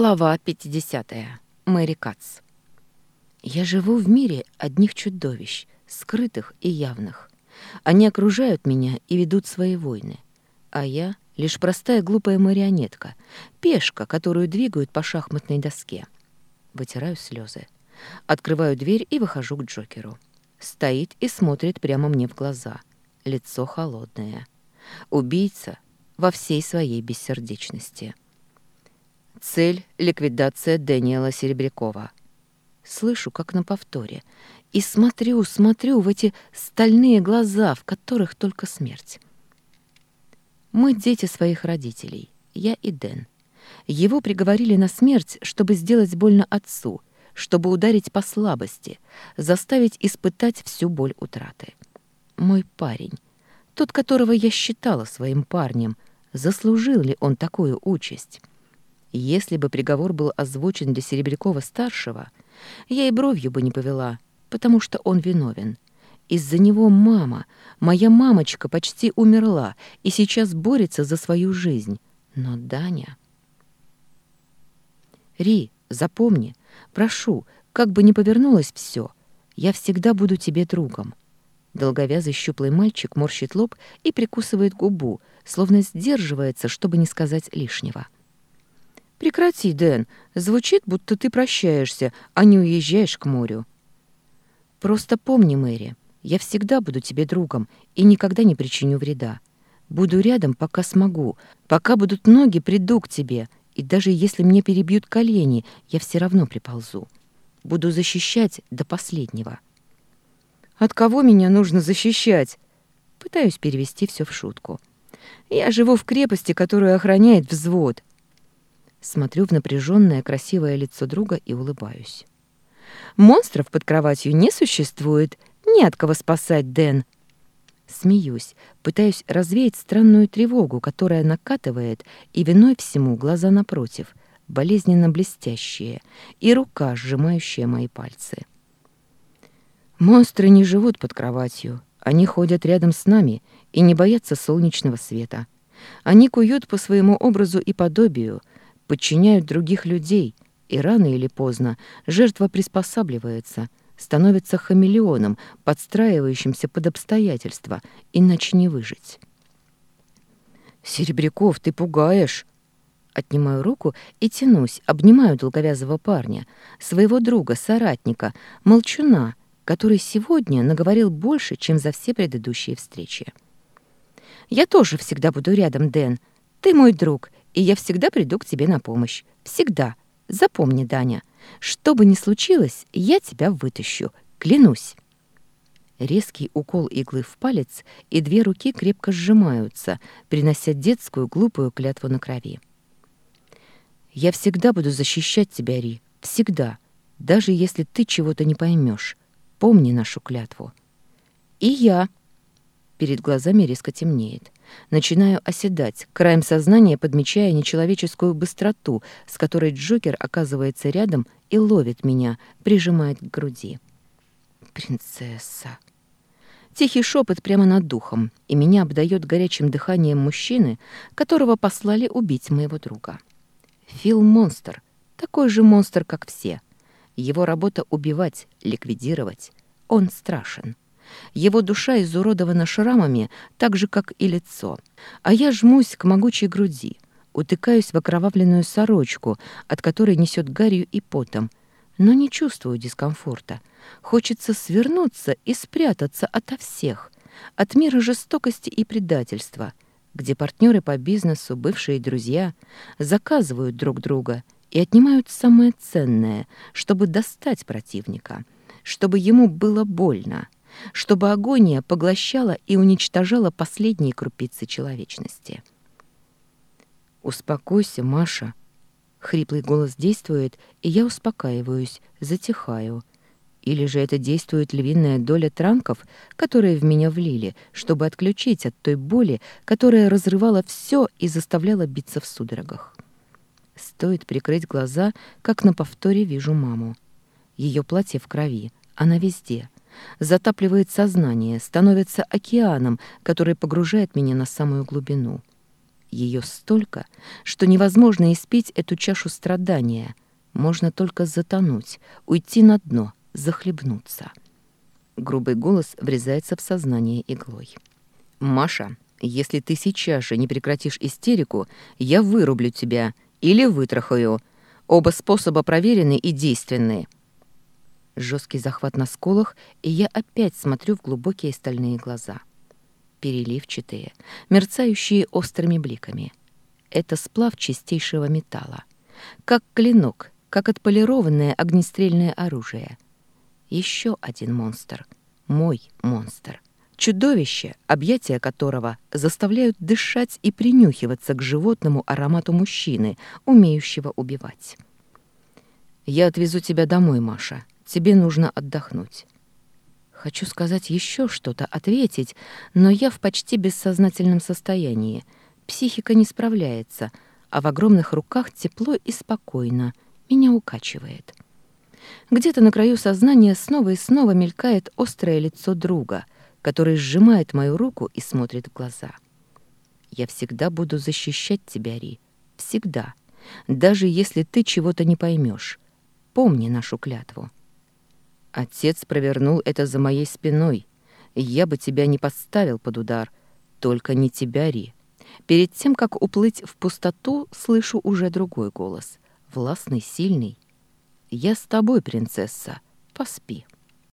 Глава 50. Мэри Кац. Я живу в мире одних чудовищ, скрытых и явных. Они окружают меня и ведут свои войны. А я — лишь простая глупая марионетка, пешка, которую двигают по шахматной доске. Вытираю слезы. Открываю дверь и выхожу к Джокеру. Стоит и смотрит прямо мне в глаза. Лицо холодное. Убийца во всей своей бессердечности. Цель — ликвидация Дэниела Серебрякова. Слышу, как на повторе, и смотрю, смотрю в эти стальные глаза, в которых только смерть. Мы дети своих родителей, я и Дэн. Его приговорили на смерть, чтобы сделать больно отцу, чтобы ударить по слабости, заставить испытать всю боль утраты. Мой парень, тот, которого я считала своим парнем, заслужил ли он такую участь? Если бы приговор был озвучен для Серебрякова-старшего, я и бровью бы не повела, потому что он виновен. Из-за него мама, моя мамочка почти умерла и сейчас борется за свою жизнь. Но Даня... Ри, запомни, прошу, как бы ни повернулось все, я всегда буду тебе другом. Долговязый щуплый мальчик морщит лоб и прикусывает губу, словно сдерживается, чтобы не сказать лишнего. — «Прекрати, Дэн. Звучит, будто ты прощаешься, а не уезжаешь к морю». «Просто помни, Мэри, я всегда буду тебе другом и никогда не причиню вреда. Буду рядом, пока смогу, пока будут ноги, приду к тебе, и даже если мне перебьют колени, я все равно приползу. Буду защищать до последнего». «От кого меня нужно защищать?» Пытаюсь перевести все в шутку. «Я живу в крепости, которую охраняет взвод. Смотрю в напряженное красивое лицо друга и улыбаюсь. «Монстров под кроватью не существует. Не от кого спасать, Дэн!» Смеюсь, пытаюсь развеять странную тревогу, которая накатывает, и виной всему глаза напротив, болезненно блестящие, и рука, сжимающая мои пальцы. «Монстры не живут под кроватью. Они ходят рядом с нами и не боятся солнечного света. Они куют по своему образу и подобию, подчиняют других людей, и рано или поздно жертва приспосабливается, становится хамелеоном, подстраивающимся под обстоятельства, иначе не выжить. «Серебряков, ты пугаешь!» Отнимаю руку и тянусь, обнимаю долговязого парня, своего друга, соратника, молчуна, который сегодня наговорил больше, чем за все предыдущие встречи. «Я тоже всегда буду рядом, Дэн. Ты мой друг, и я всегда приду к тебе на помощь. Всегда. Запомни, Даня, что бы ни случилось, я тебя вытащу, клянусь». Резкий укол иглы в палец, и две руки крепко сжимаются, принося детскую глупую клятву на крови. «Я всегда буду защищать тебя, Ри, всегда, даже если ты чего-то не поймешь. Помни нашу клятву». «И я», Перед глазами резко темнеет. Начинаю оседать, краем сознания подмечая нечеловеческую быстроту, с которой Джокер оказывается рядом и ловит меня, прижимает к груди. «Принцесса!» Тихий шепот прямо над духом, и меня обдает горячим дыханием мужчины, которого послали убить моего друга. Фил — монстр, такой же монстр, как все. Его работа — убивать, ликвидировать. Он страшен. Его душа изуродована шрамами, так же, как и лицо. А я жмусь к могучей груди, утыкаюсь в окровавленную сорочку, от которой несет гарью и потом, но не чувствую дискомфорта. Хочется свернуться и спрятаться ото всех, от мира жестокости и предательства, где партнеры по бизнесу, бывшие друзья, заказывают друг друга и отнимают самое ценное, чтобы достать противника, чтобы ему было больно чтобы агония поглощала и уничтожала последние крупицы человечности. «Успокойся, Маша». Хриплый голос действует, и я успокаиваюсь, затихаю. Или же это действует львиная доля транков, которые в меня влили, чтобы отключить от той боли, которая разрывала все и заставляла биться в судорогах. Стоит прикрыть глаза, как на повторе вижу маму. Ее платье в крови, она везде — затапливает сознание, становится океаном, который погружает меня на самую глубину. Ее столько, что невозможно испить эту чашу страдания. Можно только затонуть, уйти на дно, захлебнуться. Грубый голос врезается в сознание иглой. «Маша, если ты сейчас же не прекратишь истерику, я вырублю тебя или вытрахаю. Оба способа проверены и действенные жесткий захват на сколах, и я опять смотрю в глубокие стальные глаза. Переливчатые, мерцающие острыми бликами. Это сплав чистейшего металла. Как клинок, как отполированное огнестрельное оружие. Еще один монстр. Мой монстр. Чудовище, объятия которого заставляют дышать и принюхиваться к животному аромату мужчины, умеющего убивать. «Я отвезу тебя домой, Маша», Тебе нужно отдохнуть». Хочу сказать еще что-то, ответить, но я в почти бессознательном состоянии. Психика не справляется, а в огромных руках тепло и спокойно. Меня укачивает. Где-то на краю сознания снова и снова мелькает острое лицо друга, который сжимает мою руку и смотрит в глаза. «Я всегда буду защищать тебя, Ри. Всегда. Даже если ты чего-то не поймешь. Помни нашу клятву». Отец провернул это за моей спиной. Я бы тебя не подставил под удар, только не тебя, Ри. Перед тем, как уплыть в пустоту, слышу уже другой голос, властный, сильный. «Я с тобой, принцесса, поспи».